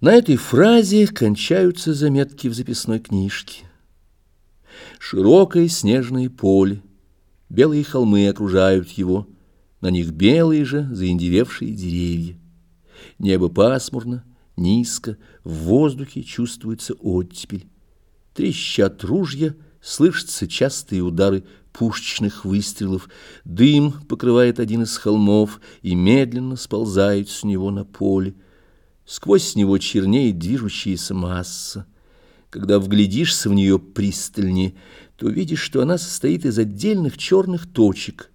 На этой фразе кончаются заметки в записной книжке. Широкое снежное поле, белые холмы окружают его, на них белые же заиндевевшие деревья. Небо пасмурно, низко, в воздухе чувствуется оттепель. Трещат ружья, слышатся частые удары пушечных выстрелов, дым покрывает один из холмов и медленно сползает с него на поле. Сквозь него чернеет движущаяся масса. Когда вглядишься в нее пристальнее, то видишь, что она состоит из отдельных черных точек.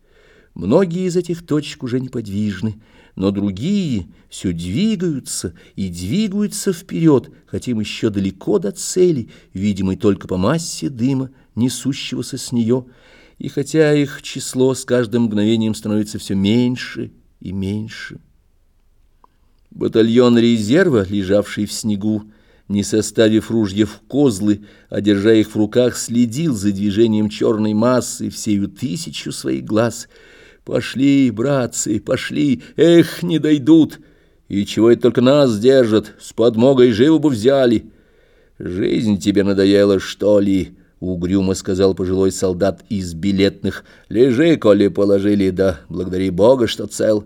Многие из этих точек уже неподвижны, но другие все двигаются и двигаются вперед, хотя им еще далеко до цели, видимой только по массе дыма, несущегося с нее, и хотя их число с каждым мгновением становится все меньше и меньше. Батальон резерва, лежавший в снегу, не составив ружья в козлы, а держа их в руках, следил за движением черной массы всею тысячу своих глаз. «Пошли, братцы, пошли! Эх, не дойдут! И чего это только нас держат? С подмогой живо бы взяли!» «Жизнь тебе надоела, что ли?» — угрюмо сказал пожилой солдат из билетных. «Лежи, коли положили, да благодари Бога, что цел».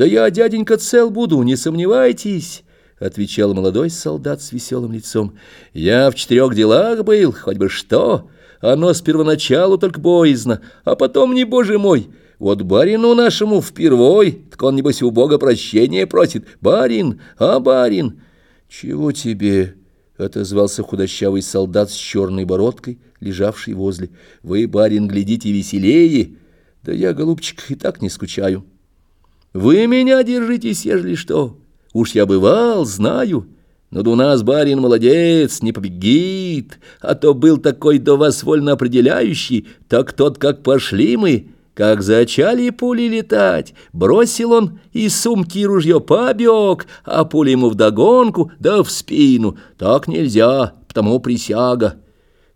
«Да я, дяденька, цел буду, не сомневайтесь», — отвечал молодой солдат с веселым лицом. «Я в четырех делах был, хоть бы что. Оно с первоначалу только боязно, а потом, не боже мой, вот барину нашему впервой, так он, небось, у Бога прощения просит. Барин, а барин?» «Чего тебе?» — отозвался худощавый солдат с черной бородкой, лежавший возле. «Вы, барин, глядите веселее. Да я, голубчик, и так не скучаю». Вы меня держитесь, ежели что. Уж я бывал, знаю. Но у нас барин молодец, не побегит, а то был такой до вас вольно определяющий, так тот, как пошли мы, как зачали пули летать, бросил он из сумки ружье побег, а пуля ему вдогонку, да в спину. Так нельзя, потому присяга.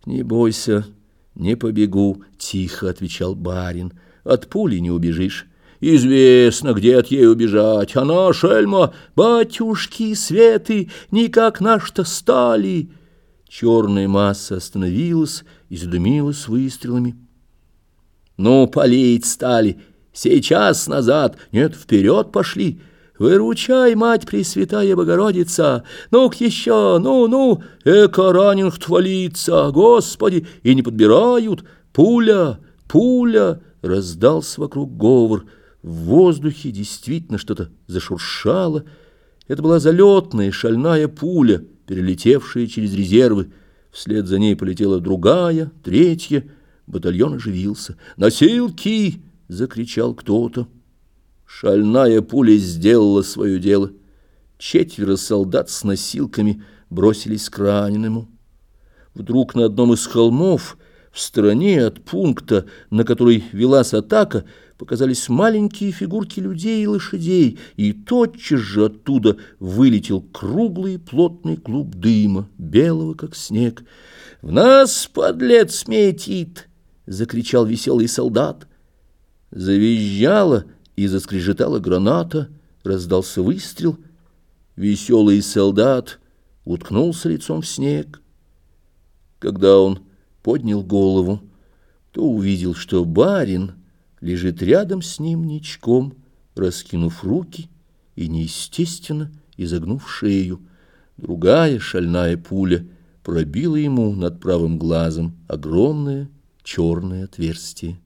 Не бойся, не побегу, тихо отвечал барин, от пули не убежишь. Известно, где от ей убежать. Она, шельма, батюшки светы, никак наш-то стали. Черная масса остановилась и задумилась выстрелами. Ну, палить стали. Сейчас назад. Нет, вперед пошли. Выручай, мать Пресвятая Богородица! Ну-ка еще, ну-ну! Эко раненых твалится, Господи! И не подбирают! Пуля, пуля! Раздался вокруг говор — в воздухе действительно что-то зашуршало. Это была залетная шальная пуля, перелетевшая через резервы. Вслед за ней полетела другая, третья. Батальон оживился. «Носилки!» — закричал кто-то. Шальная пуля сделала свое дело. Четверо солдат с носилками бросились к раненому. Вдруг на одном из холмов, в стороне от пункта, на который велась атака, показались маленькие фигурки людей и лошадей, и тотчас же оттуда вылетел круглый плотный клуб дыма, белого, как снег. «В нас, подлец, метит!» — закричал веселый солдат. Завизжала и заскрежетала граната, раздался выстрел. Веселый солдат уткнулся лицом в снег. Когда он поднял голову, то увидел, что барин — лежит рядом с ним ничком, раскинув руки и неестественно изогнув шею. Другая шальная пуля пробила ему над правым глазом огромное черное отверстие.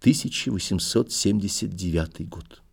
1879 год.